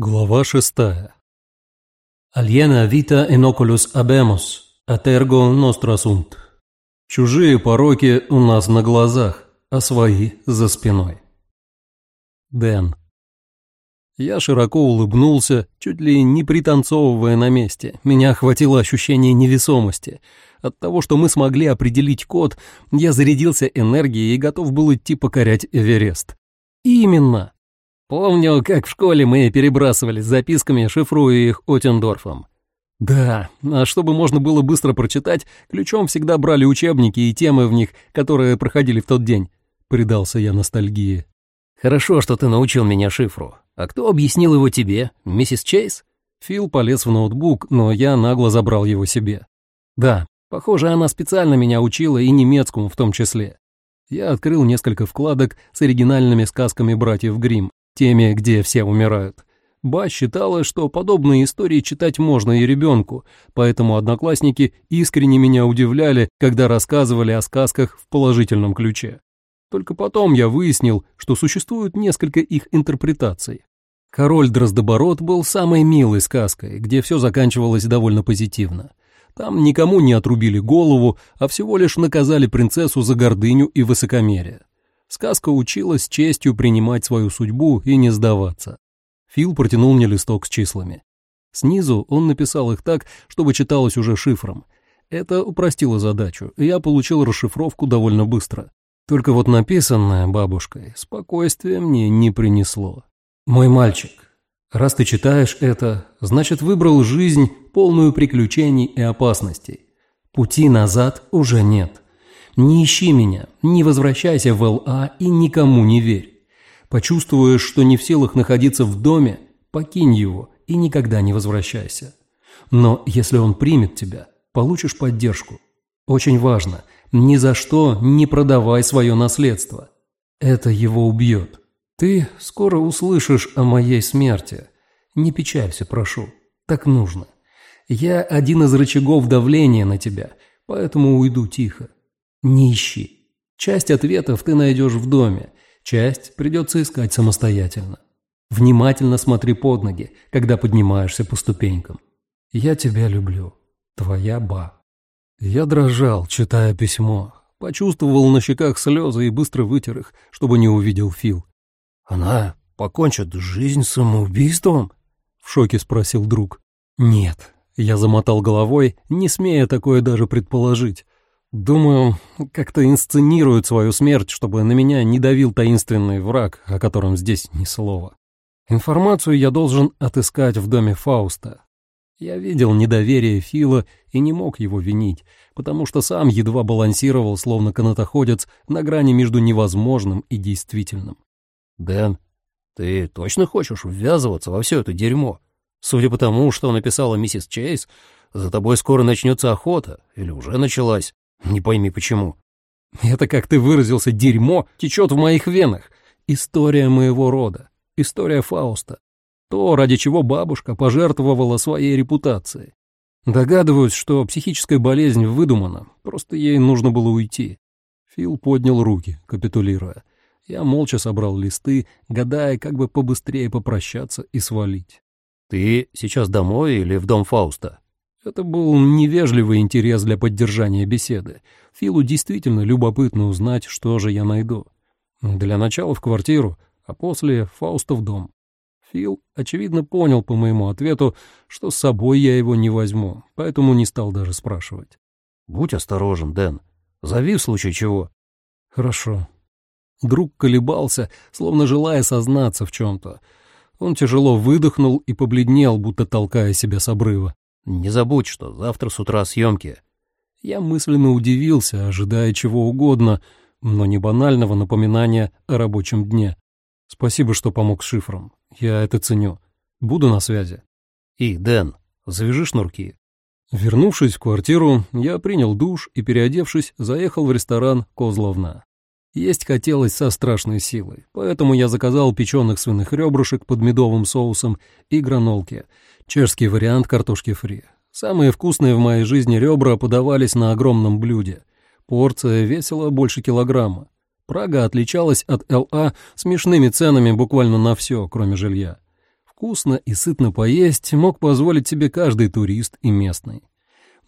Глава шестая. Aliena vita inoculus abemus, atergo nostra sunt. Чужие пороки у нас на глазах, а свои за спиной. Дэн. Я широко улыбнулся, чуть ли не пританцовывая на месте. Меня охватило ощущение невесомости. От того, что мы смогли определить код, я зарядился энергией и готов был идти покорять Эверест. Именно. Помню, как в школе мы перебрасывались записками, шифруя их Отендорфом. Да, а чтобы можно было быстро прочитать, ключом всегда брали учебники и темы в них, которые проходили в тот день. Предался я ностальгии. Хорошо, что ты научил меня шифру. А кто объяснил его тебе? Миссис Чейз? Фил полез в ноутбук, но я нагло забрал его себе. Да, похоже, она специально меня учила и немецкому в том числе. Я открыл несколько вкладок с оригинальными сказками братьев Гримм, теми, где все умирают. Ба считала, что подобные истории читать можно и ребенку, поэтому одноклассники искренне меня удивляли, когда рассказывали о сказках в положительном ключе. Только потом я выяснил, что существует несколько их интерпретаций. «Король Дроздоборот» был самой милой сказкой, где все заканчивалось довольно позитивно. Там никому не отрубили голову, а всего лишь наказали принцессу за гордыню и высокомерие. Сказка учила с честью принимать свою судьбу и не сдаваться. Фил протянул мне листок с числами. Снизу он написал их так, чтобы читалось уже шифром. Это упростило задачу, и я получил расшифровку довольно быстро. Только вот написанное бабушкой спокойствия мне не принесло. «Мой мальчик, раз ты читаешь это, значит, выбрал жизнь, полную приключений и опасностей. Пути назад уже нет». Не ищи меня, не возвращайся в ЛА и никому не верь. Почувствуешь, что не в силах находиться в доме, покинь его и никогда не возвращайся. Но если он примет тебя, получишь поддержку. Очень важно, ни за что не продавай свое наследство. Это его убьет. Ты скоро услышишь о моей смерти. Не печалься, прошу. Так нужно. Я один из рычагов давления на тебя, поэтому уйду тихо. Не. Часть ответов ты найдешь в доме, часть придется искать самостоятельно. Внимательно смотри под ноги, когда поднимаешься по ступенькам. Я тебя люблю. Твоя Ба. Я дрожал, читая письмо. Почувствовал на щеках слезы и быстро вытер их, чтобы не увидел Фил. «Она покончит жизнь самоубийством?» — в шоке спросил друг. «Нет». Я замотал головой, не смея такое даже предположить. Думаю, как-то инсценируют свою смерть, чтобы на меня не давил таинственный враг, о котором здесь ни слова. Информацию я должен отыскать в доме Фауста. Я видел недоверие Фила и не мог его винить, потому что сам едва балансировал, словно канатоходец, на грани между невозможным и действительным. «Дэн, ты точно хочешь ввязываться во все это дерьмо? Судя по тому, что написала миссис Чейз, за тобой скоро начнется охота, или уже началась. Не пойми почему. Это, как ты выразился, дерьмо течет в моих венах. История моего рода. История Фауста. То, ради чего бабушка пожертвовала своей репутацией. Догадываюсь, что психическая болезнь выдумана, просто ей нужно было уйти. Фил поднял руки, капитулируя. Я молча собрал листы, гадая, как бы побыстрее попрощаться и свалить. «Ты сейчас домой или в дом Фауста?» Это был невежливый интерес для поддержания беседы. Филу действительно любопытно узнать, что же я найду. Для начала в квартиру, а после Фауста в дом. Фил, очевидно, понял по моему ответу, что с собой я его не возьму, поэтому не стал даже спрашивать. «Будь осторожен, Дэн. Зови в случае чего». «Хорошо». Друг колебался, словно желая сознаться в чем-то. Он тяжело выдохнул и побледнел, будто толкая себя с обрыва. Не забудь, что завтра с утра съемки. Я мысленно удивился, ожидая чего угодно, но не банального напоминания о рабочем дне. Спасибо, что помог с шифром. Я это ценю. Буду на связи. И, Дэн, завяжи шнурки. Вернувшись в квартиру, я принял душ и, переодевшись, заехал в ресторан «Козловна». Есть хотелось со страшной силой, поэтому я заказал печеных свиных ребрышек под медовым соусом и гранолки, чешский вариант картошки фри. Самые вкусные в моей жизни ребра подавались на огромном блюде. Порция весила больше килограмма. Прага отличалась от ЛА смешными ценами буквально на все, кроме жилья. Вкусно и сытно поесть мог позволить себе каждый турист и местный.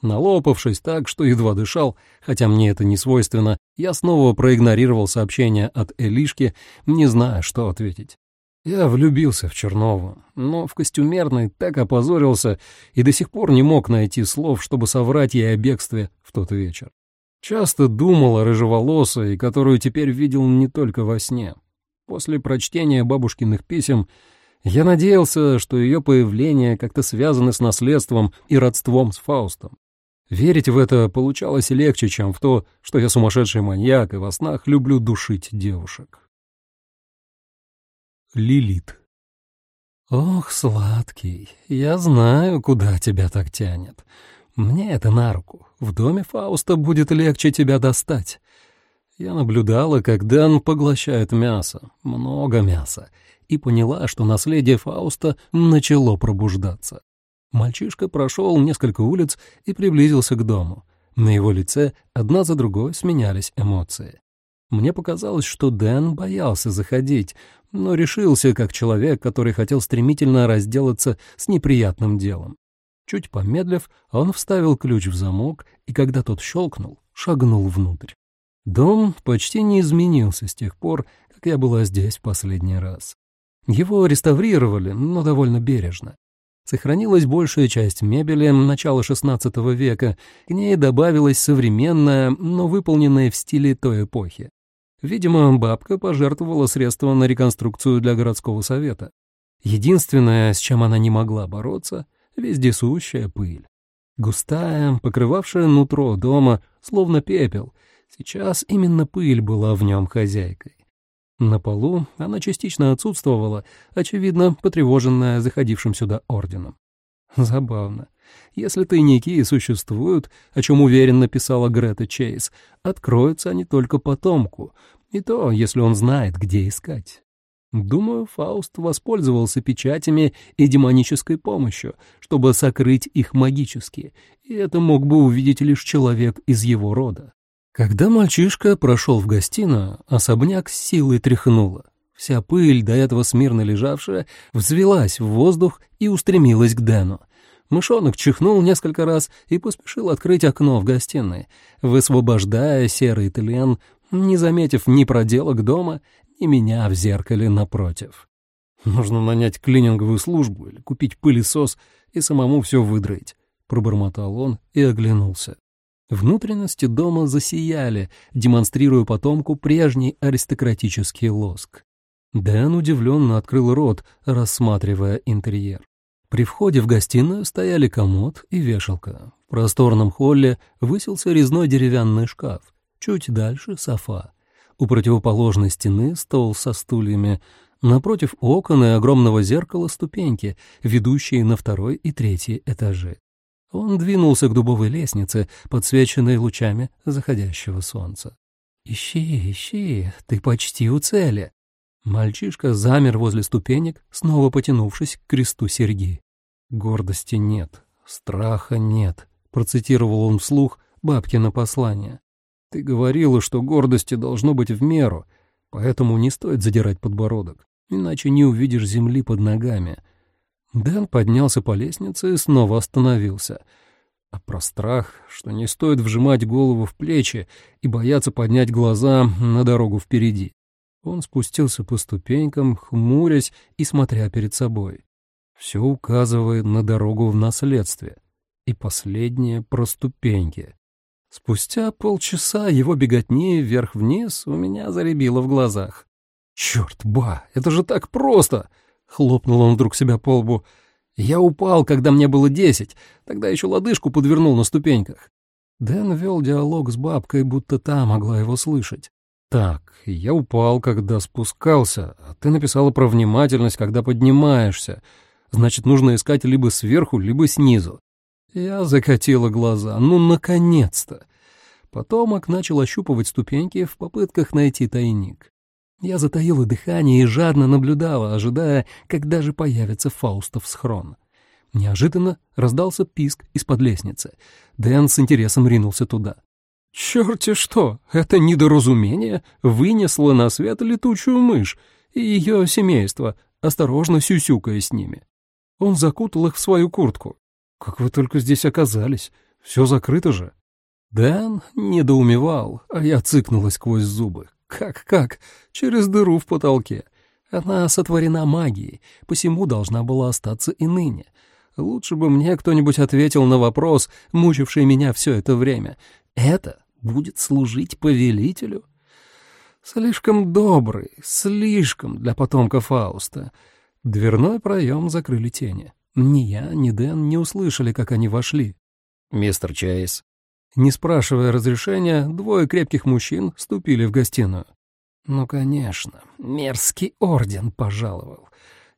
Налопавшись так, что едва дышал, хотя мне это не свойственно, я снова проигнорировал сообщение от Элишки, не зная, что ответить. Я влюбился в Чернову, но в костюмерной так опозорился и до сих пор не мог найти слов, чтобы соврать ей о бегстве в тот вечер. Часто думал о рыжеволосой, которую теперь видел не только во сне. После прочтения бабушкиных писем я надеялся, что ее появление как-то связано с наследством и родством с Фаустом. Верить в это получалось легче, чем в то, что я сумасшедший маньяк и во снах люблю душить девушек. Лилит. «Ох, сладкий, я знаю, куда тебя так тянет. Мне это на руку. В доме Фауста будет легче тебя достать». Я наблюдала, как Дэн поглощает мясо, много мяса, и поняла, что наследие Фауста начало пробуждаться. Мальчишка прошел несколько улиц и приблизился к дому. На его лице одна за другой сменялись эмоции. Мне показалось, что Дэн боялся заходить, но решился как человек, который хотел стремительно разделаться с неприятным делом. Чуть помедлив, он вставил ключ в замок, и когда тот щелкнул, шагнул внутрь. Дом почти не изменился с тех пор, как я была здесь в последний раз. Его реставрировали, но довольно бережно. Сохранилась большая часть мебели начала XVI века, к ней добавилась современная, но выполненная в стиле той эпохи. Видимо, бабка пожертвовала средства на реконструкцию для городского совета. Единственное, с чем она не могла бороться — вездесущая пыль. Густая, покрывавшая нутро дома, словно пепел. Сейчас именно пыль была в нем хозяйкой. На полу она частично отсутствовала, очевидно, потревоженная заходившим сюда орденом. Забавно. Если тайники и существуют, о чем уверенно писала Грета Чейз, откроются они только потомку, и то, если он знает, где искать. Думаю, Фауст воспользовался печатями и демонической помощью, чтобы сокрыть их магически, и это мог бы увидеть лишь человек из его рода. Когда мальчишка прошел в гостиную, особняк с силой тряхнуло. Вся пыль, до этого смирно лежавшая, взвелась в воздух и устремилась к Дэну. Мышонок чихнул несколько раз и поспешил открыть окно в гостиной, высвобождая серый тлен, не заметив ни проделок дома, ни меня в зеркале напротив. «Нужно нанять клининговую службу или купить пылесос и самому все выдрать», — пробормотал он и оглянулся. Внутренности дома засияли, демонстрируя потомку прежний аристократический лоск. Дэн удивленно открыл рот, рассматривая интерьер. При входе в гостиную стояли комод и вешалка. В просторном холле высился резной деревянный шкаф. Чуть дальше — софа. У противоположной стены стол со стульями. Напротив окон и огромного зеркала ступеньки, ведущие на второй и третий этажи. Он двинулся к дубовой лестнице, подсвеченной лучами заходящего солнца. «Ищи, ищи, ты почти у цели». Мальчишка замер возле ступенек, снова потянувшись к кресту серьги. «Гордости нет, страха нет», — процитировал он вслух бабкино послание. «Ты говорила, что гордости должно быть в меру, поэтому не стоит задирать подбородок, иначе не увидишь земли под ногами. Дэн поднялся по лестнице и снова остановился. А про страх, что не стоит вжимать голову в плечи и бояться поднять глаза на дорогу впереди. Он спустился по ступенькам, хмурясь и смотря перед собой. Все указывает на дорогу в наследстве. И последнее про ступеньки. Спустя полчаса его беготни вверх-вниз у меня заребило в глазах. «Черт, ба, это же так просто!» Хлопнул он вдруг себя по лбу. «Я упал, когда мне было десять, тогда еще лодыжку подвернул на ступеньках». Дэн вел диалог с бабкой, будто та могла его слышать. «Так, я упал, когда спускался, а ты написала про внимательность, когда поднимаешься. Значит, нужно искать либо сверху, либо снизу». Я закатила глаза. «Ну, наконец-то!» Потомок начал ощупывать ступеньки в попытках найти тайник. Я затаила дыхание и жадно наблюдала, ожидая, когда же появится Фаустов схрон. Неожиданно раздался писк из-под лестницы. Дэн с интересом ринулся туда. «Черти что! Это недоразумение вынесло на свет летучую мышь и ее семейство. осторожно сюсюкая с ними. Он закутал их в свою куртку. «Как вы только здесь оказались? Все закрыто же». Дэн недоумевал, а я цыкнулась сквозь зубы. «Как-как? Через дыру в потолке. Она сотворена магией, посему должна была остаться и ныне. Лучше бы мне кто-нибудь ответил на вопрос, мучивший меня все это время. Это будет служить повелителю? Слишком добрый, слишком для потомка Фауста. Дверной проем закрыли тени. Ни я, ни Дэн не услышали, как они вошли. «Мистер Чейз». Не спрашивая разрешения, двое крепких мужчин ступили в гостиную. Ну, конечно, мерзкий орден пожаловал.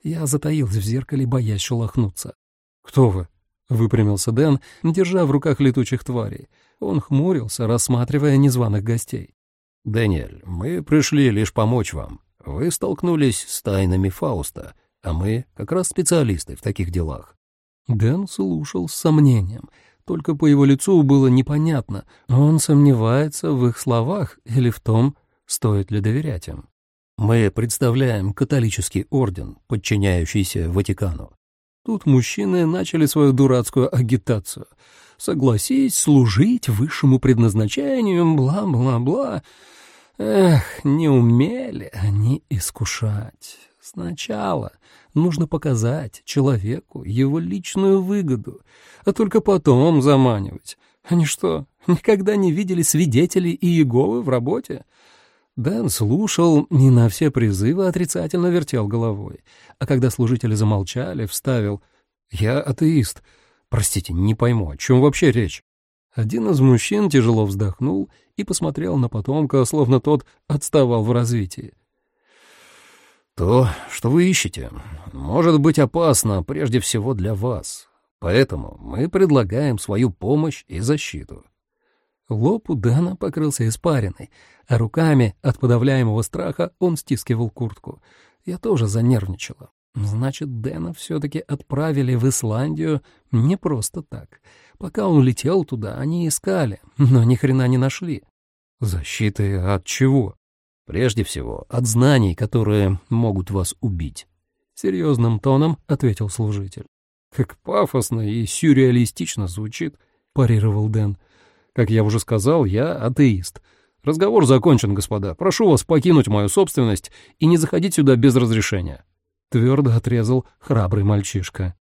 Я затаился в зеркале, боясь шелохнуться. «Кто вы?» — выпрямился Дэн, держа в руках летучих тварей. Он хмурился, рассматривая незваных гостей. «Дэниэль, мы пришли лишь помочь вам. Вы столкнулись с тайнами Фауста, а мы как раз специалисты в таких делах». Дэн слушал с сомнением. Только по его лицу было непонятно, он сомневается в их словах или в том, стоит ли доверять им. «Мы представляем католический орден, подчиняющийся Ватикану. Тут мужчины начали свою дурацкую агитацию. Согласись служить высшему предназначению, бла-бла-бла. Эх, не умели они искушать. Сначала нужно показать человеку его личную выгоду, а только потом заманивать. Они что, никогда не видели свидетелей Иеговы в работе? Дэн слушал и на все призывы отрицательно вертел головой. А когда служители замолчали, вставил «Я атеист. Простите, не пойму, о чем вообще речь?» Один из мужчин тяжело вздохнул и посмотрел на потомка, словно тот отставал в развитии. «То, что вы ищете, может быть опасно прежде всего для вас. Поэтому мы предлагаем свою помощь и защиту. Лоб у Дэна покрылся испариной, а руками от подавляемого страха он стискивал куртку. Я тоже занервничала. Значит, Дэна все-таки отправили в Исландию не просто так. Пока он летел туда, они искали, но ни хрена не нашли. Защиты от чего? Прежде всего, от знаний, которые могут вас убить. Серьезным тоном ответил служитель. Как пафосно и сюрреалистично звучит, парировал Дэн. Как я уже сказал, я атеист. Разговор закончен, господа. Прошу вас покинуть мою собственность и не заходить сюда без разрешения. Твердо отрезал храбрый мальчишка.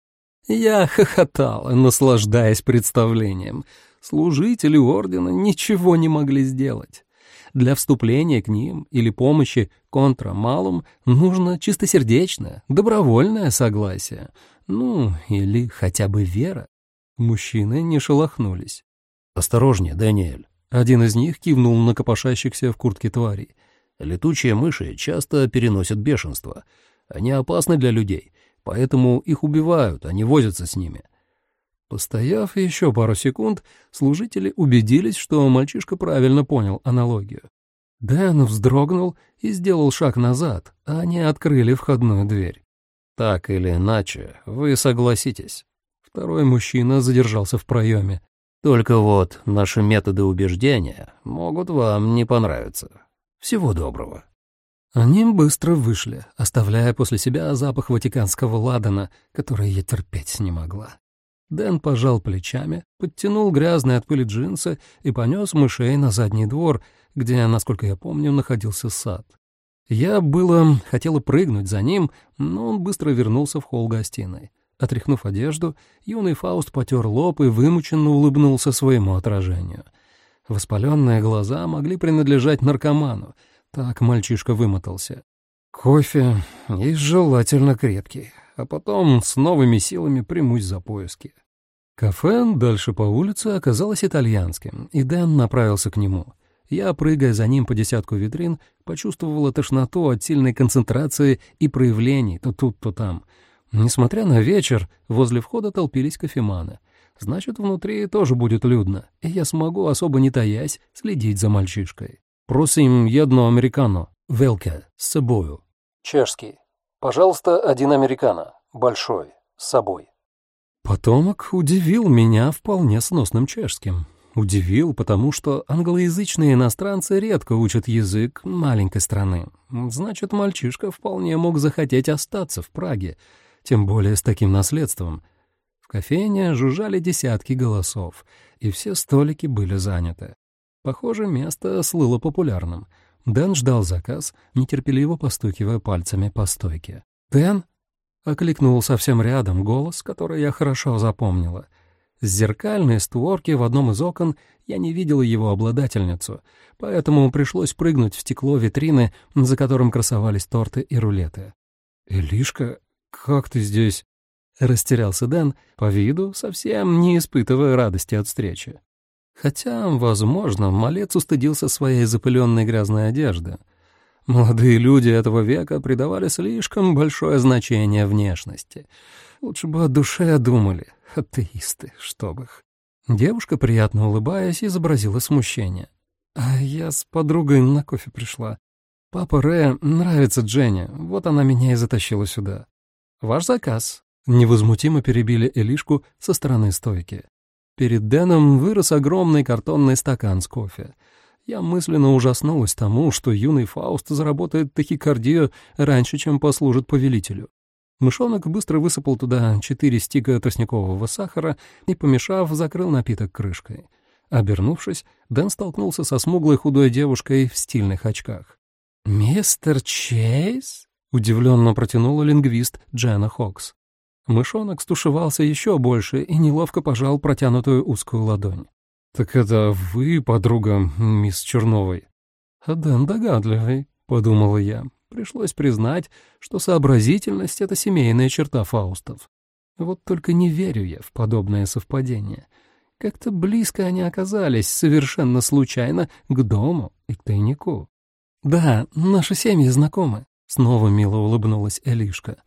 Я хохотал, наслаждаясь представлением. Служители ордена ничего не могли сделать. Для вступления к ним или помощи контрамалум нужно чистосердечное, добровольное согласие. Ну, или хотя бы вера. Мужчины не шелохнулись. «Осторожнее, Даниэль!» Один из них кивнул на копошащихся в куртке тварей. «Летучие мыши часто переносят бешенство. Они опасны для людей, поэтому их убивают, не возятся с ними». Постояв еще пару секунд, служители убедились, что мальчишка правильно понял аналогию. Дэн вздрогнул и сделал шаг назад, а они открыли входную дверь. «Так или иначе, вы согласитесь». Второй мужчина задержался в проеме. Только вот наши методы убеждения могут вам не понравиться. Всего доброго». Они быстро вышли, оставляя после себя запах ватиканского ладана, который я терпеть не могла. Дэн пожал плечами, подтянул грязные от пыли джинсы и понес мышей на задний двор, где, насколько я помню, находился сад. Я было хотела прыгнуть за ним, но он быстро вернулся в холл гостиной. Отряхнув одежду, юный Фауст потер лоб и вымученно улыбнулся своему отражению. Воспаленные глаза могли принадлежать наркоману, так мальчишка вымотался. Кофе и желательно крепкий, а потом с новыми силами примусь за поиски. Кафе дальше по улице оказалось итальянским, и Дэн направился к нему. Я, прыгая за ним по десятку витрин, почувствовала тошноту от сильной концентрации и проявлений то тут, то там — Несмотря на вечер, возле входа толпились кофеманы. Значит, внутри тоже будет людно, и я смогу, особо не таясь, следить за мальчишкой. Просим одно американо, велке, с собою. Чешский. Пожалуйста, один американо, большой, с собой. Потомок удивил меня вполне сносным чешским. Удивил, потому что англоязычные иностранцы редко учат язык маленькой страны. Значит, мальчишка вполне мог захотеть остаться в Праге, тем более с таким наследством. В кофейне жужжали десятки голосов, и все столики были заняты. Похоже, место слыло популярным. Дэн ждал заказ, нетерпеливо постукивая пальцами по стойке. «Дэн?» — окликнул совсем рядом голос, который я хорошо запомнила — с зеркальной створки в одном из окон я не видела его обладательницу, поэтому пришлось прыгнуть в стекло витрины, за которым красовались торты и рулеты. «Элишка, как ты здесь?» — растерялся Дэн, по виду совсем не испытывая радости от встречи. Хотя, возможно, малец устыдился своей запыленной грязной одежды. Молодые люди этого века придавали слишком большое значение внешности. Лучше бы о душе думали, Атеисты, чтоб их. Девушка, приятно улыбаясь, изобразила смущение. А я с подругой на кофе пришла. Папа Ре нравится Дженни, вот она меня и затащила сюда. Ваш заказ. Невозмутимо перебили Элишку со стороны стойки. Перед Дэном вырос огромный картонный стакан с кофе. Я мысленно ужаснулась тому, что юный Фауст заработает тахикардию раньше, чем послужит повелителю. Мышонок быстро высыпал туда четыре стига тростникового сахара и, помешав, закрыл напиток крышкой. Обернувшись, Дэн столкнулся со смуглой худой девушкой в стильных очках. «Мистер Чейз?» — удивленно протянула лингвист Джена Хокс. Мышонок стушевался еще больше и неловко пожал протянутую узкую ладонь. «Так это вы, подруга мисс Черновой?» «А Дэн догадливый», — подумала я. Пришлось признать, что сообразительность — это семейная черта Фаустов. Вот только не верю я в подобное совпадение. Как-то близко они оказались, совершенно случайно, к дому и к тайнику. «Да, наши семьи знакомы», — снова мило улыбнулась Элишка.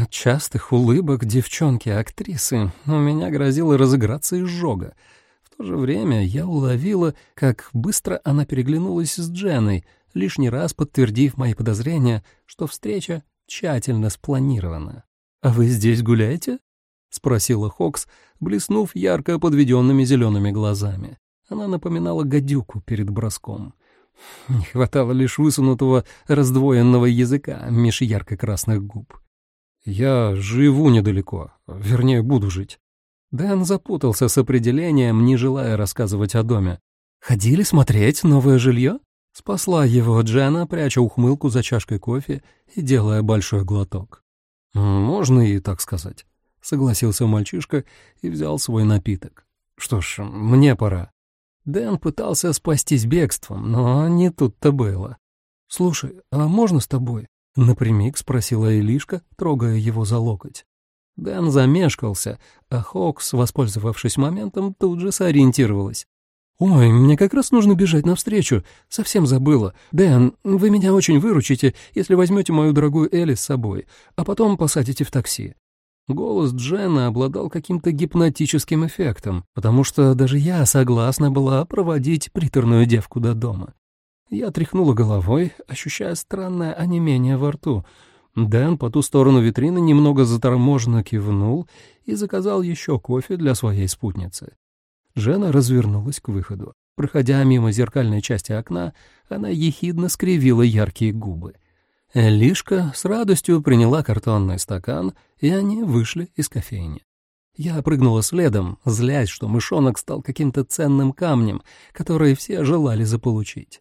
От частых улыбок девчонки-актрисы у меня грозило разыграться изжога. В то же время я уловила, как быстро она переглянулась с Дженой — лишний раз подтвердив мои подозрения, что встреча тщательно спланирована. «А вы здесь гуляете?» — спросила Хокс, блеснув ярко подведенными зелеными глазами. Она напоминала гадюку перед броском. Не хватало лишь высунутого раздвоенного языка меж ярко-красных губ. «Я живу недалеко, вернее, буду жить». Дэн запутался с определением, не желая рассказывать о доме. «Ходили смотреть новое жилье?» Спасла его Джена, пряча ухмылку за чашкой кофе и делая большой глоток. «Можно и так сказать», — согласился мальчишка и взял свой напиток. «Что ж, мне пора». Дэн пытался спастись бегством, но не тут-то было. «Слушай, а можно с тобой?» — напрямик спросила Элишка, трогая его за локоть. Дэн замешкался, а Хокс, воспользовавшись моментом, тут же сориентировалась. «Ой, мне как раз нужно бежать навстречу. Совсем забыла. Дэн, вы меня очень выручите, если возьмете мою дорогую Элли с собой, а потом посадите в такси». Голос Джена обладал каким-то гипнотическим эффектом, потому что даже я согласна была проводить приторную девку до дома. Я тряхнула головой, ощущая странное онемение во рту. Дэн по ту сторону витрины немного заторможенно кивнул и заказал еще кофе для своей спутницы. Жена развернулась к выходу. Проходя мимо зеркальной части окна, она ехидно скривила яркие губы. Лишка с радостью приняла картонный стакан, и они вышли из кофейни. Я прыгнула следом, злясь, что мышонок стал каким-то ценным камнем, который все желали заполучить.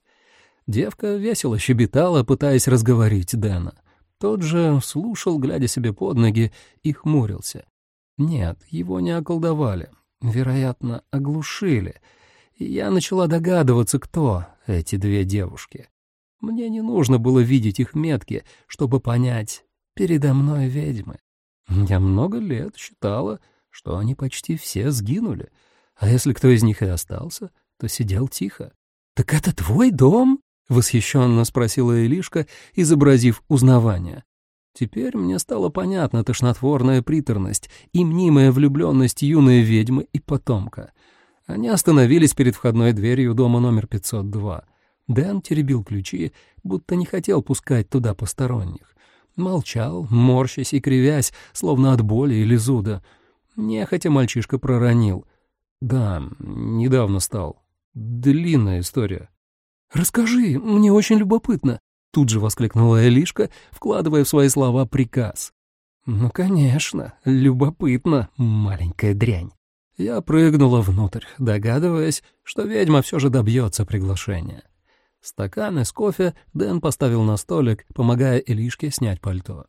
Девка весело щебетала, пытаясь разговорить Дэна. Тот же слушал, глядя себе под ноги, и хмурился. Нет, его не околдовали, вероятно, оглушили, и я начала догадываться, кто эти две девушки. Мне не нужно было видеть их метки, чтобы понять, передо мной ведьмы. Я много лет считала, что они почти все сгинули, а если кто из них и остался, то сидел тихо. «Так это твой дом?» — восхищенно спросила Илишка, изобразив узнавание. Теперь мне стало понятна тошнотворная приторность и мнимая влюбленность юной ведьмы и потомка. Они остановились перед входной дверью дома номер 502. Дэн теребил ключи, будто не хотел пускать туда посторонних. Молчал, морщась и кривясь, словно от боли или зуда. Нехотя мальчишка проронил. Да, недавно стал. Длинная история. «Расскажи, мне очень любопытно», — тут же воскликнула Элишка, вкладывая в свои слова приказ. «Ну, конечно, любопытно, маленькая дрянь». Я прыгнула внутрь, догадываясь, что ведьма все же добьется приглашения. Стаканы с кофе Дэн поставил на столик, помогая Элишке снять пальто.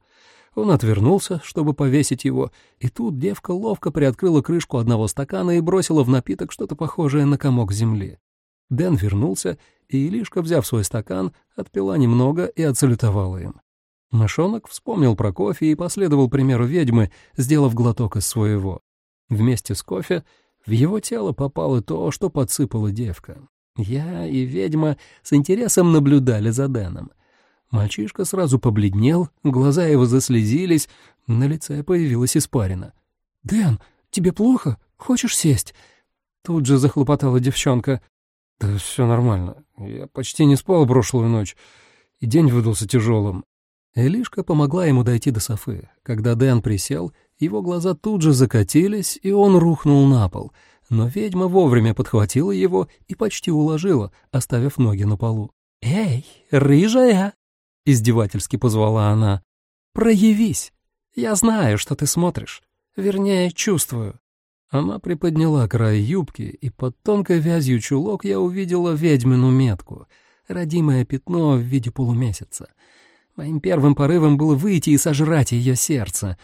Он отвернулся, чтобы повесить его, и тут девка ловко приоткрыла крышку одного стакана и бросила в напиток что-то похожее на комок земли. Дэн вернулся, и Илишка, взяв свой стакан, отпила немного и отсалютовала им. Мышонок вспомнил про кофе и последовал примеру ведьмы, сделав глоток из своего. Вместе с кофе в его тело попало то, что подсыпала девка. Я и ведьма с интересом наблюдали за Дэном. Мальчишка сразу побледнел, глаза его заслезились, на лице появилась испарина. «Дэн, тебе плохо? Хочешь сесть?» Тут же захлопотала девчонка. «Да все нормально. Я почти не спал прошлую ночь, и день выдался тяжелым. Элишка помогла ему дойти до Софы. Когда Дэн присел, его глаза тут же закатились, и он рухнул на пол. Но ведьма вовремя подхватила его и почти уложила, оставив ноги на полу. «Эй, рыжая!» — издевательски позвала она. «Проявись! Я знаю, что ты смотришь. Вернее, чувствую». Она приподняла край юбки, и под тонкой вязью чулок я увидела ведьмину метку, родимое пятно в виде полумесяца — Моим первым порывом было выйти и сожрать ее сердце,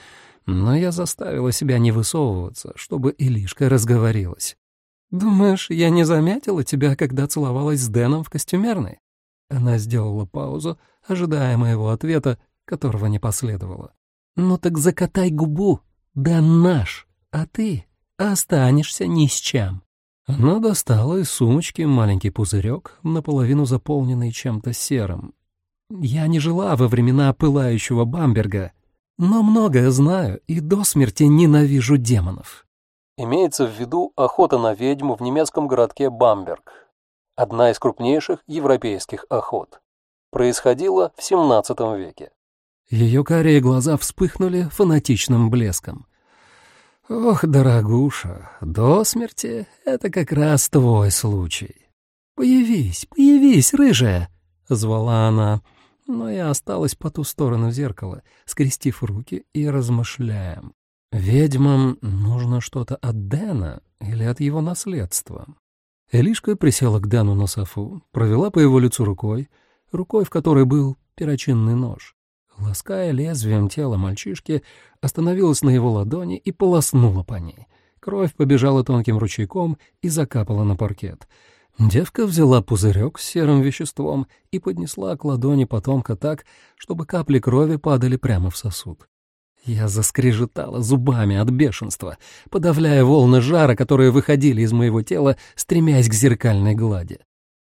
но я заставила себя не высовываться, чтобы Илишка разговорилась. «Думаешь, я не заметила тебя, когда целовалась с Дэном в костюмерной?» Она сделала паузу, ожидая моего ответа, которого не последовало. «Ну так закатай губу, Дэн наш, а ты останешься ни с чем». Она достала из сумочки маленький пузырек, наполовину заполненный чем-то серым, я не жила во времена пылающего Бамберга, но многое знаю и до смерти ненавижу демонов. Имеется в виду охота на ведьму в немецком городке Бамберг, одна из крупнейших европейских охот. Происходила в XVII веке. Ее карие глаза вспыхнули фанатичным блеском. «Ох, дорогуша, до смерти — это как раз твой случай. Появись, появись, рыжая!» — звала она но я осталась по ту сторону зеркала, скрестив руки и размышляя. Ведьмам нужно что-то от Дэна или от его наследства. Элишка присела к Дэну на софу, провела по его лицу рукой, рукой, в которой был перочинный нож. Лаская лезвием тело мальчишки, остановилась на его ладони и полоснула по ней. Кровь побежала тонким ручейком и закапала на паркет — Девка взяла пузырек с серым веществом и поднесла к ладони потомка так, чтобы капли крови падали прямо в сосуд. Я заскрежетала зубами от бешенства, подавляя волны жара, которые выходили из моего тела, стремясь к зеркальной глади.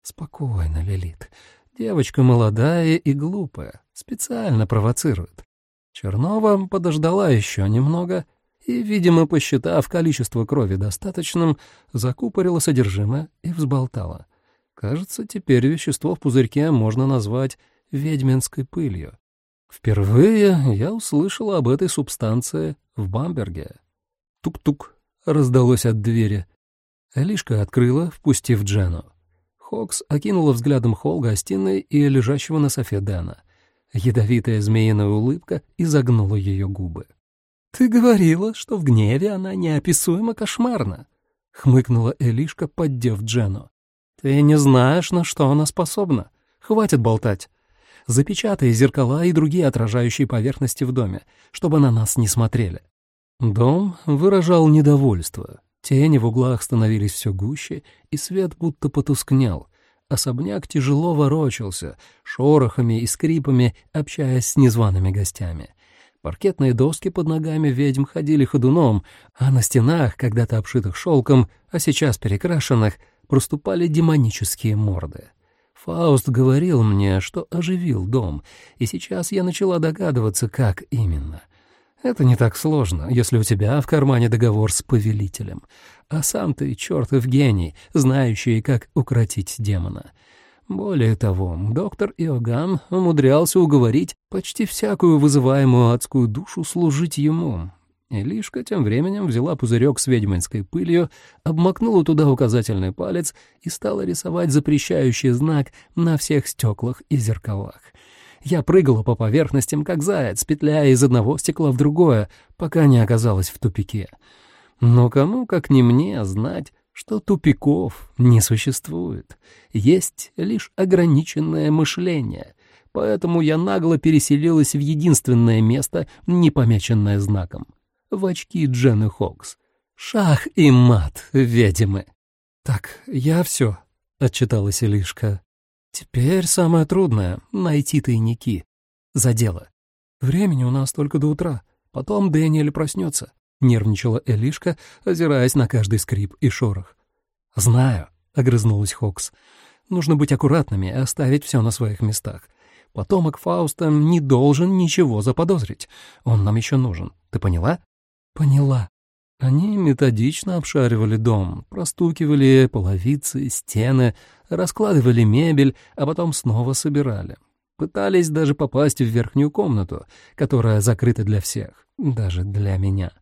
Спокойно, Лилит. Девочка молодая и глупая, специально провоцирует. Чернова подождала еще немного и, видимо, посчитав количество крови достаточным, закупорила содержимое и взболтала. Кажется, теперь вещество в пузырьке можно назвать ведьминской пылью. Впервые я услышала об этой субстанции в Бамберге. Тук-тук раздалось от двери. Лишка открыла, впустив Джену. Хокс окинула взглядом холл гостиной и лежащего на софе Дэна. Ядовитая змеиная улыбка изогнула ее губы. «Ты говорила, что в гневе она неописуемо кошмарна», — хмыкнула Элишка, поддев Джену. «Ты не знаешь, на что она способна. Хватит болтать. Запечатай зеркала и другие отражающие поверхности в доме, чтобы на нас не смотрели». Дом выражал недовольство. Тени в углах становились все гуще, и свет будто потускнел. Особняк тяжело ворочался, шорохами и скрипами общаясь с незваными гостями. Паркетные доски под ногами ведьм ходили ходуном, а на стенах, когда-то обшитых шелком, а сейчас перекрашенных, проступали демонические морды. Фауст говорил мне, что оживил дом, и сейчас я начала догадываться, как именно. Это не так сложно, если у тебя в кармане договор с повелителем, а сам ты чертов гений, знающий, как укротить демона. Более того, доктор Иоганн умудрялся уговорить почти всякую вызываемую адскую душу служить ему. Илишка тем временем взяла пузырек с ведьминской пылью, обмакнула туда указательный палец и стала рисовать запрещающий знак на всех стеклах и зеркалах. Я прыгала по поверхностям, как заяц, петляя из одного стекла в другое, пока не оказалась в тупике. Но кому, как не мне, знать, что тупиков не существует. Есть лишь ограниченное мышление. Поэтому я нагло переселилась в единственное место, не помеченное знаком. В очки Джены Хокс. Шах и мат, ведьмы. «Так, я все», — отчиталась Илишка. «Теперь самое трудное — найти тайники. За дело. Времени у нас только до утра. Потом Дэниэль проснется. — нервничала Элишка, озираясь на каждый скрип и шорох. «Знаю», — огрызнулась Хокс. «Нужно быть аккуратными и оставить все на своих местах. Потомок Фауста не должен ничего заподозрить. Он нам еще нужен. Ты поняла?» «Поняла». Они методично обшаривали дом, простукивали половицы, стены, раскладывали мебель, а потом снова собирали. Пытались даже попасть в верхнюю комнату, которая закрыта для всех, даже для меня.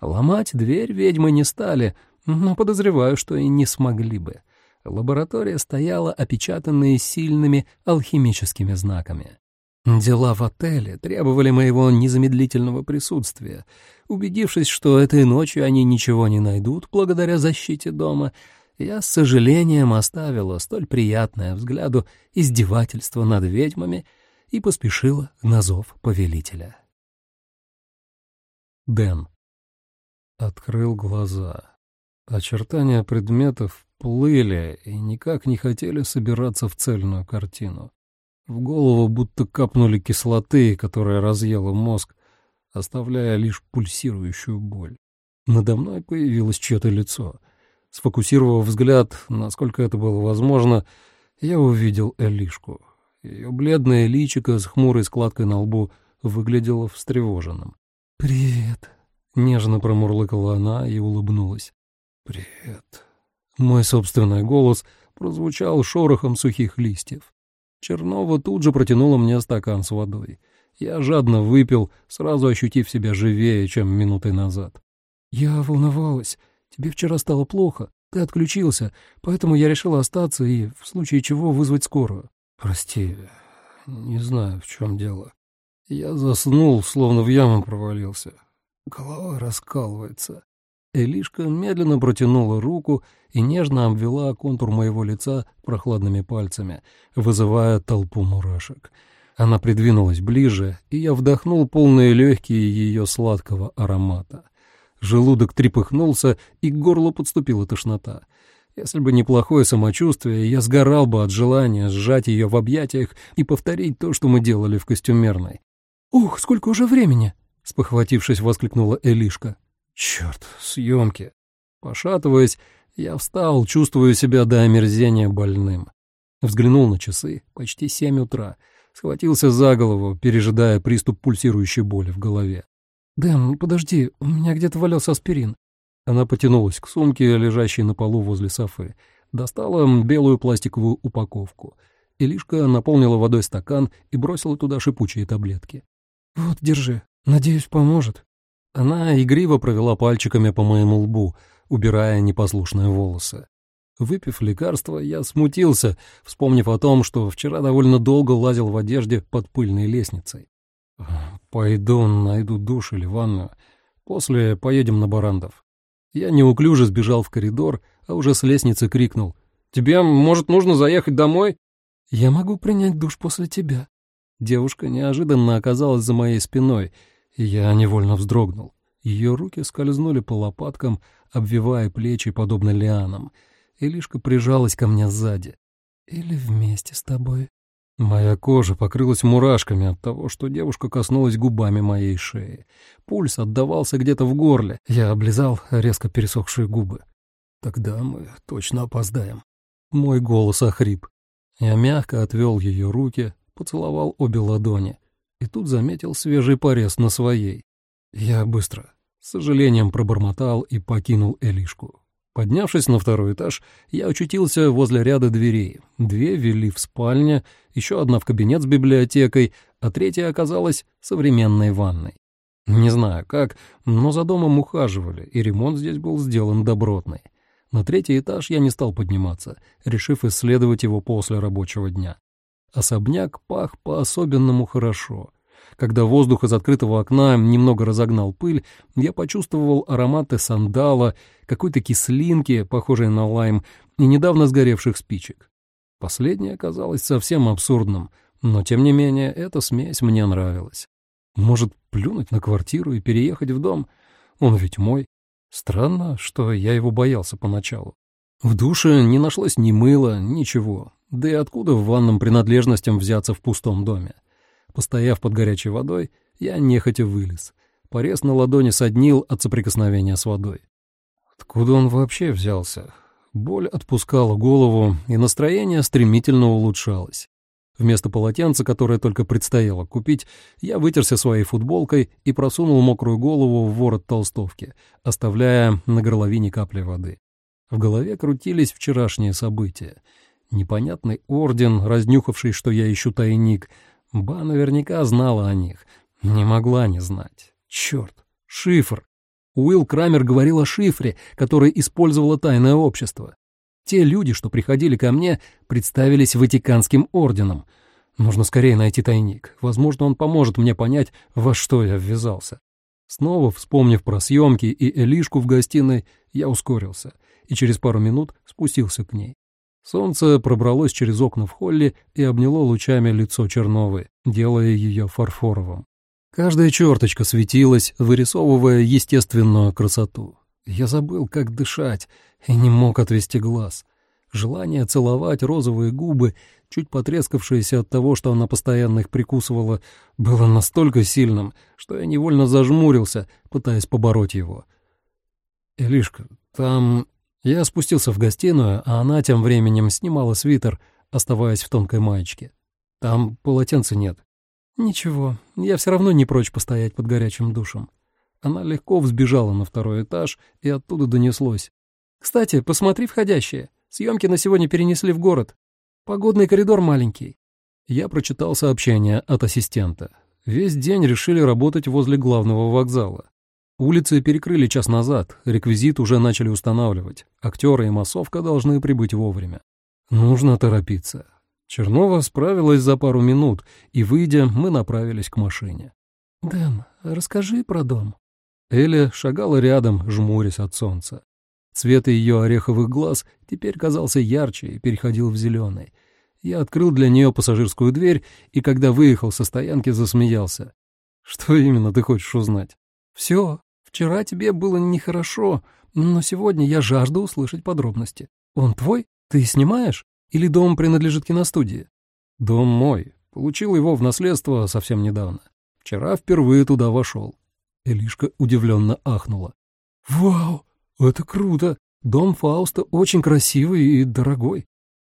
Ломать дверь ведьмы не стали, но подозреваю, что и не смогли бы. Лаборатория стояла опечатанная сильными алхимическими знаками. Дела в отеле требовали моего незамедлительного присутствия. Убедившись, что этой ночью они ничего не найдут благодаря защите дома, я с сожалением оставила столь приятное взгляду издевательство над ведьмами и поспешила на зов повелителя. Дэн. Открыл глаза. Очертания предметов плыли и никак не хотели собираться в цельную картину. В голову будто капнули кислоты, которая разъела мозг, оставляя лишь пульсирующую боль. Надо мной появилось чье-то лицо. Сфокусировав взгляд, насколько это было возможно, я увидел Элишку. Ее бледное личико с хмурой складкой на лбу выглядело встревоженным. «Привет», Нежно промурлыкала она и улыбнулась. «Привет». Мой собственный голос прозвучал шорохом сухих листьев. Чернова тут же протянула мне стакан с водой. Я жадно выпил, сразу ощутив себя живее, чем минутой назад. «Я волновалась. Тебе вчера стало плохо. Ты отключился, поэтому я решила остаться и, в случае чего, вызвать скорую». «Прости, не знаю, в чем дело. Я заснул, словно в яму провалился. Голова раскалывается. Элишка медленно протянула руку и нежно обвела контур моего лица прохладными пальцами, вызывая толпу мурашек. Она придвинулась ближе, и я вдохнул полные легкие ее сладкого аромата. Желудок трепыхнулся, и к горлу подступила тошнота. Если бы не плохое самочувствие, я сгорал бы от желания сжать ее в объятиях и повторить то, что мы делали в костюмерной. «Ух, сколько уже времени!» — спохватившись, воскликнула Элишка. «Черт, съемки!» Пошатываясь, я встал, чувствуя себя до омерзения больным. Взглянул на часы, почти семь утра, схватился за голову, пережидая приступ пульсирующей боли в голове. «Дэн, подожди, у меня где-то валялся аспирин». Она потянулась к сумке, лежащей на полу возле Софы, достала белую пластиковую упаковку. Илишка наполнила водой стакан и бросила туда шипучие таблетки. «Вот, держи, «Надеюсь, поможет». Она игриво провела пальчиками по моему лбу, убирая непослушные волосы. Выпив лекарство, я смутился, вспомнив о том, что вчера довольно долго лазил в одежде под пыльной лестницей. «Пойду найду душ или ванную. После поедем на Барандов». Я неуклюже сбежал в коридор, а уже с лестницы крикнул. «Тебе, может, нужно заехать домой?» «Я могу принять душ после тебя». Девушка неожиданно оказалась за моей спиной — я невольно вздрогнул. Ее руки скользнули по лопаткам, обвивая плечи, подобно лианам, и лишь прижалась ко мне сзади. «Или вместе с тобой?» Моя кожа покрылась мурашками от того, что девушка коснулась губами моей шеи. Пульс отдавался где-то в горле. Я облизал резко пересохшие губы. «Тогда мы точно опоздаем». Мой голос охрип. Я мягко отвел ее руки, поцеловал обе ладони — и тут заметил свежий порез на своей. Я быстро, с сожалением пробормотал и покинул Элишку. Поднявшись на второй этаж, я очутился возле ряда дверей. Две вели в спальню, еще одна в кабинет с библиотекой, а третья оказалась современной ванной. Не знаю как, но за домом ухаживали, и ремонт здесь был сделан добротный. На третий этаж я не стал подниматься, решив исследовать его после рабочего дня. Особняк пах по-особенному хорошо. Когда воздух из открытого окна немного разогнал пыль, я почувствовал ароматы сандала, какой-то кислинки, похожей на лайм, и недавно сгоревших спичек. Последнее оказалось совсем абсурдным, но, тем не менее, эта смесь мне нравилась. Может, плюнуть на квартиру и переехать в дом? Он ведь мой. Странно, что я его боялся поначалу. В душе не нашлось ни мыла, ничего. Да и откуда в ванном принадлежностям взяться в пустом доме? Постояв под горячей водой, я нехотя вылез. Порез на ладони соднил от соприкосновения с водой. Откуда он вообще взялся? Боль отпускала голову, и настроение стремительно улучшалось. Вместо полотенца, которое только предстояло купить, я вытерся своей футболкой и просунул мокрую голову в ворот толстовки, оставляя на горловине капли воды. В голове крутились вчерашние события. Непонятный орден, разнюхавший, что я ищу тайник. Ба наверняка знала о них. Не могла не знать. Черт, шифр. Уилл Крамер говорил о шифре, который использовало тайное общество. Те люди, что приходили ко мне, представились Ватиканским орденом. Нужно скорее найти тайник. Возможно, он поможет мне понять, во что я ввязался. Снова, вспомнив про съемки и Элишку в гостиной, я ускорился и через пару минут спустился к ней. Солнце пробралось через окна в холле и обняло лучами лицо Черновой, делая ее фарфоровым. Каждая черточка светилась, вырисовывая естественную красоту. Я забыл, как дышать, и не мог отвести глаз. Желание целовать розовые губы, чуть потрескавшиеся от того, что она постоянно их прикусывала, было настолько сильным, что я невольно зажмурился, пытаясь побороть его. «Илишка, там...» Я спустился в гостиную, а она тем временем снимала свитер, оставаясь в тонкой маечке. «Там полотенца нет». «Ничего, я все равно не прочь постоять под горячим душем». Она легко взбежала на второй этаж, и оттуда донеслось. «Кстати, посмотри входящее. Съемки на сегодня перенесли в город. Погодный коридор маленький». Я прочитал сообщение от ассистента. Весь день решили работать возле главного вокзала. Улицы перекрыли час назад, реквизит уже начали устанавливать. Актеры и массовка должны прибыть вовремя. Нужно торопиться. Чернова справилась за пару минут, и, выйдя, мы направились к машине. «Дэн, расскажи про дом». Эля шагала рядом, жмурясь от солнца. Цвет ее ореховых глаз теперь казался ярче и переходил в зеленый. Я открыл для нее пассажирскую дверь, и когда выехал со стоянки, засмеялся. «Что именно ты хочешь узнать?» «Все. Вчера тебе было нехорошо, но сегодня я жажду услышать подробности. Он твой? Ты снимаешь? Или дом принадлежит киностудии?» «Дом мой. Получил его в наследство совсем недавно. Вчера впервые туда вошел. Элишка удивленно ахнула. «Вау, это круто! Дом Фауста очень красивый и дорогой».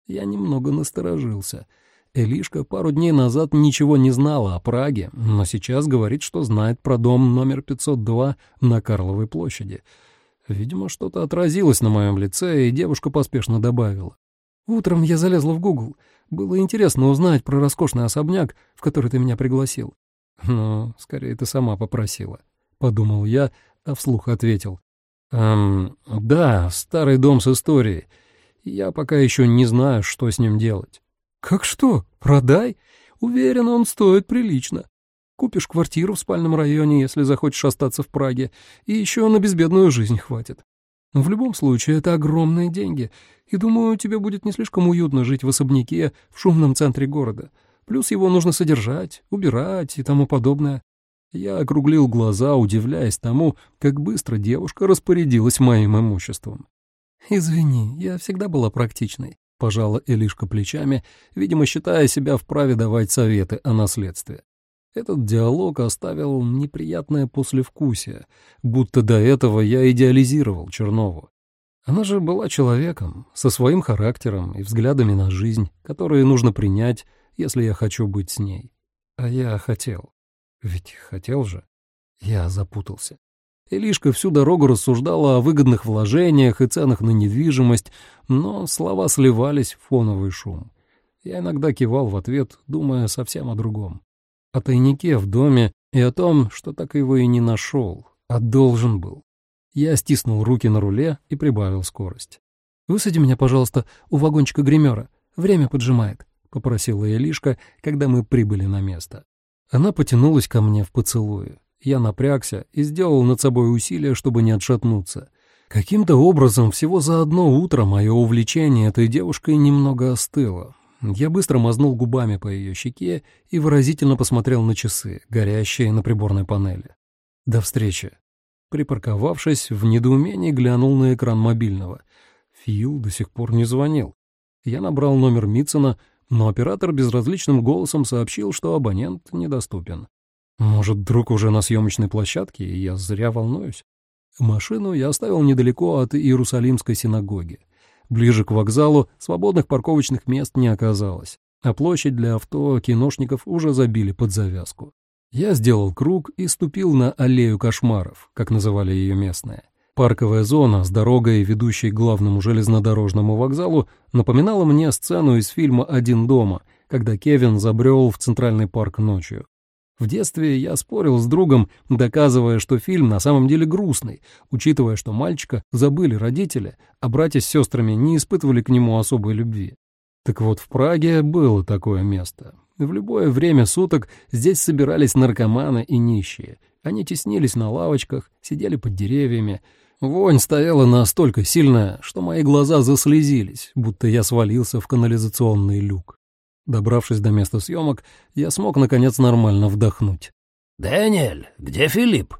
Я немного насторожился. Элишка пару дней назад ничего не знала о Праге, но сейчас говорит, что знает про дом номер 502 на Карловой площади. Видимо, что-то отразилось на моем лице, и девушка поспешно добавила. «Утром я залезла в Гугл. Было интересно узнать про роскошный особняк, в который ты меня пригласил. Но, скорее, ты сама попросила подумал я, а вслух ответил. «Эм, да, старый дом с историей. Я пока еще не знаю, что с ним делать». «Как что? Продай? Уверен, он стоит прилично. Купишь квартиру в спальном районе, если захочешь остаться в Праге, и еще на безбедную жизнь хватит. В любом случае это огромные деньги, и, думаю, тебе будет не слишком уютно жить в особняке в шумном центре города. Плюс его нужно содержать, убирать и тому подобное. Я округлил глаза, удивляясь тому, как быстро девушка распорядилась моим имуществом. «Извини, я всегда была практичной», — пожала Элишка плечами, видимо, считая себя вправе давать советы о наследстве. Этот диалог оставил неприятное послевкусие, будто до этого я идеализировал Чернову. Она же была человеком, со своим характером и взглядами на жизнь, которые нужно принять, если я хочу быть с ней. А я хотел. Ведь хотел же. Я запутался. Илишка всю дорогу рассуждала о выгодных вложениях и ценах на недвижимость, но слова сливались в фоновый шум. Я иногда кивал в ответ, думая совсем о другом. О тайнике в доме И о том, что так его и не нашел, а должен был. Я стиснул руки на руле и прибавил скорость. «Высади меня, пожалуйста, у вагончика гримера. Время поджимает», — попросила Элишка, когда мы прибыли на место. Она потянулась ко мне в поцелуе. Я напрягся и сделал над собой усилие, чтобы не отшатнуться. Каким-то образом всего за одно утро мое увлечение этой девушкой немного остыло. Я быстро мазнул губами по ее щеке и выразительно посмотрел на часы, горящие на приборной панели. До встречи. Припарковавшись, в недоумении глянул на экран мобильного. Фил до сих пор не звонил. Я набрал номер Митсона, но оператор безразличным голосом сообщил, что абонент недоступен. Может, друг уже на съемочной площадке, и я зря волнуюсь? Машину я оставил недалеко от Иерусалимской синагоги. Ближе к вокзалу свободных парковочных мест не оказалось, а площадь для авто киношников уже забили под завязку. Я сделал круг и ступил на аллею кошмаров, как называли ее местные. Парковая зона с дорогой, ведущей к главному железнодорожному вокзалу, напоминала мне сцену из фильма «Один дома», когда Кевин забрел в Центральный парк ночью. В детстве я спорил с другом, доказывая, что фильм на самом деле грустный, учитывая, что мальчика забыли родители, а братья с сестрами не испытывали к нему особой любви. Так вот, в Праге было такое место. В любое время суток здесь собирались наркоманы и нищие. Они теснились на лавочках, сидели под деревьями. Вонь стояла настолько сильная, что мои глаза заслезились, будто я свалился в канализационный люк. Добравшись до места съемок, я смог, наконец, нормально вдохнуть. «Дэниэль, где Филипп?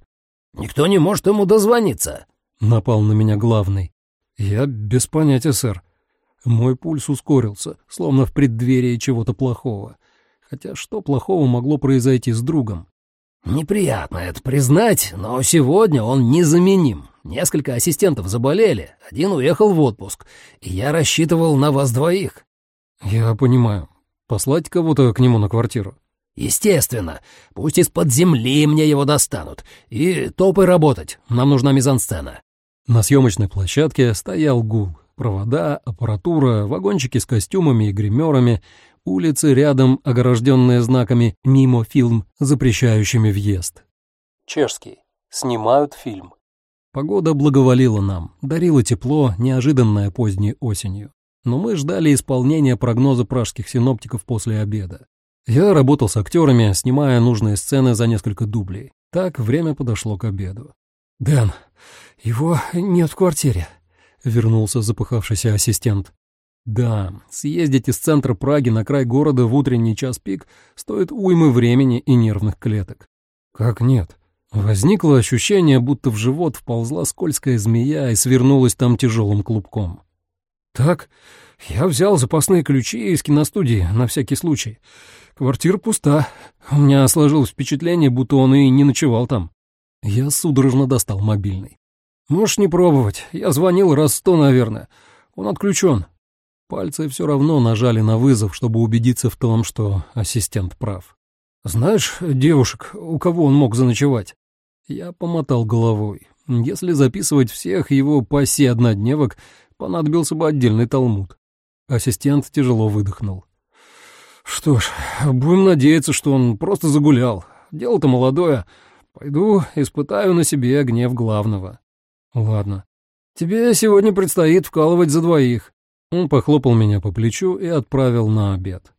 Никто не может ему дозвониться», — напал на меня главный. «Я без понятия, сэр. Мой пульс ускорился, словно в преддверии чего-то плохого. Хотя что плохого могло произойти с другом? «Неприятно это признать, но сегодня он незаменим. Несколько ассистентов заболели, один уехал в отпуск, и я рассчитывал на вас двоих». «Я понимаю. Послать кого-то к нему на квартиру?» «Естественно. Пусть из-под земли мне его достанут. И топай работать. Нам нужна мизансцена». На съемочной площадке стоял гул. Провода, аппаратура, вагончики с костюмами и гримерами, улицы рядом, огорожденные знаками «Мимо фильм», запрещающими въезд. Чешский. Снимают фильм. Погода благоволила нам, дарила тепло, неожиданное поздней осенью но мы ждали исполнения прогноза пражских синоптиков после обеда. Я работал с актерами, снимая нужные сцены за несколько дублей. Так время подошло к обеду. «Дэн, его нет в квартире», — вернулся запыхавшийся ассистент. «Да, съездить из центра Праги на край города в утренний час пик стоит уймы времени и нервных клеток». «Как нет?» Возникло ощущение, будто в живот вползла скользкая змея и свернулась там тяжелым клубком. «Так, я взял запасные ключи из киностудии на всякий случай. Квартира пуста. У меня сложилось впечатление, будто он и не ночевал там». Я судорожно достал мобильный. «Можешь не пробовать. Я звонил раз сто, наверное. Он отключен». Пальцы все равно нажали на вызов, чтобы убедиться в том, что ассистент прав. «Знаешь девушек, у кого он мог заночевать?» Я помотал головой. Если записывать всех его паси однодневок, понадобился бы отдельный талмуд. Ассистент тяжело выдохнул. Что ж, будем надеяться, что он просто загулял. Дело-то молодое. Пойду испытаю на себе гнев главного. Ладно. Тебе сегодня предстоит вкалывать за двоих. Он похлопал меня по плечу и отправил на обед.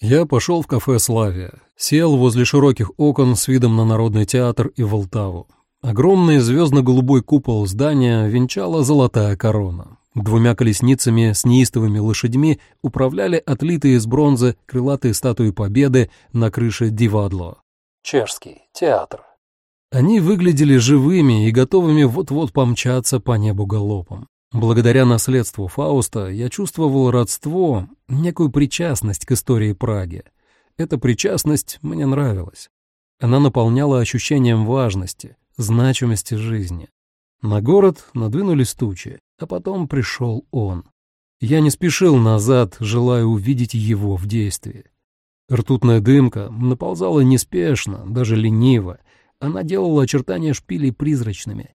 Я пошел в кафе «Славия», сел возле широких окон с видом на Народный театр и Волтаву. Огромный звездно-голубой купол здания венчала золотая корона. Двумя колесницами с неистовыми лошадьми управляли отлитые из бронзы крылатые статуи Победы на крыше Дивадло. Чешский театр. Они выглядели живыми и готовыми вот-вот помчаться по небу галопом. Благодаря наследству Фауста я чувствовал родство, некую причастность к истории Праги. Эта причастность мне нравилась. Она наполняла ощущением важности, значимости жизни. На город надвинулись тучи, а потом пришел он. Я не спешил назад, желая увидеть его в действии. Ртутная дымка наползала неспешно, даже лениво. Она делала очертания шпилей призрачными.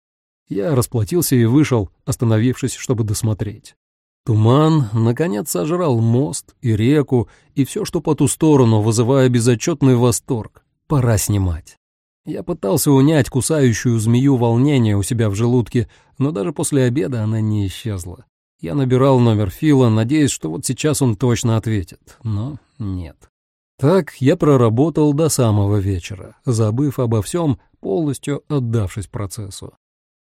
Я расплатился и вышел, остановившись, чтобы досмотреть. Туман, наконец, сожрал мост и реку, и все, что по ту сторону, вызывая безотчетный восторг. Пора снимать. Я пытался унять кусающую змею волнение у себя в желудке, но даже после обеда она не исчезла. Я набирал номер Фила, надеясь, что вот сейчас он точно ответит, но нет. Так я проработал до самого вечера, забыв обо всем, полностью отдавшись процессу.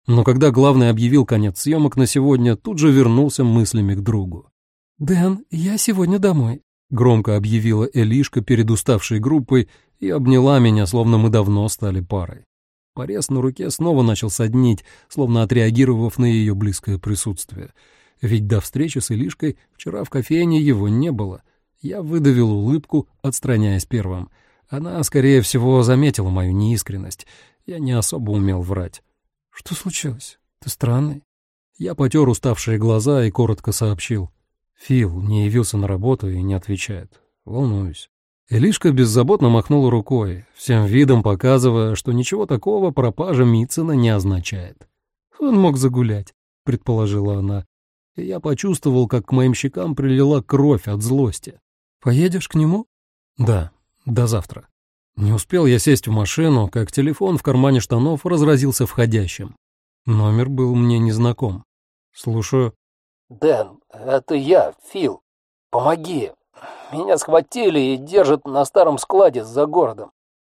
Но когда главный объявил конец съемок на сегодня, тут же вернулся мыслями к другу. «Дэн, я сегодня домой», — громко объявила Элишка перед уставшей группой и обняла меня, словно мы давно стали парой. Порез на руке снова начал соднить, словно отреагировав на ее близкое присутствие. Ведь до встречи с Илишкой вчера в кофейне его не было. Я выдавил улыбку, отстраняясь первым. Она, скорее всего, заметила мою неискренность. Я не особо умел врать. «Что случилось? Ты странный?» Я потер уставшие глаза и коротко сообщил. Фил не явился на работу и не отвечает. Волнуюсь. Илишка беззаботно махнула рукой, всем видом показывая, что ничего такого пропажа Митцена не означает. «Он мог загулять», — предположила она. И я почувствовал, как к моим щекам прилила кровь от злости. «Поедешь к нему?» «Да, до завтра». Не успел я сесть в машину, как телефон в кармане штанов разразился входящим. Номер был мне незнаком. «Слушаю». «Дэн, это я, Фил. Помоги. Меня схватили и держат на старом складе за городом.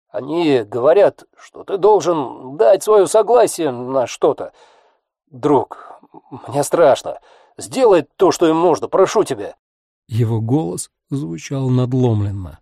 Они говорят, что ты должен дать свое согласие на что-то. Друг, мне страшно. Сделай то, что им нужно, прошу тебя». Его голос звучал надломленно.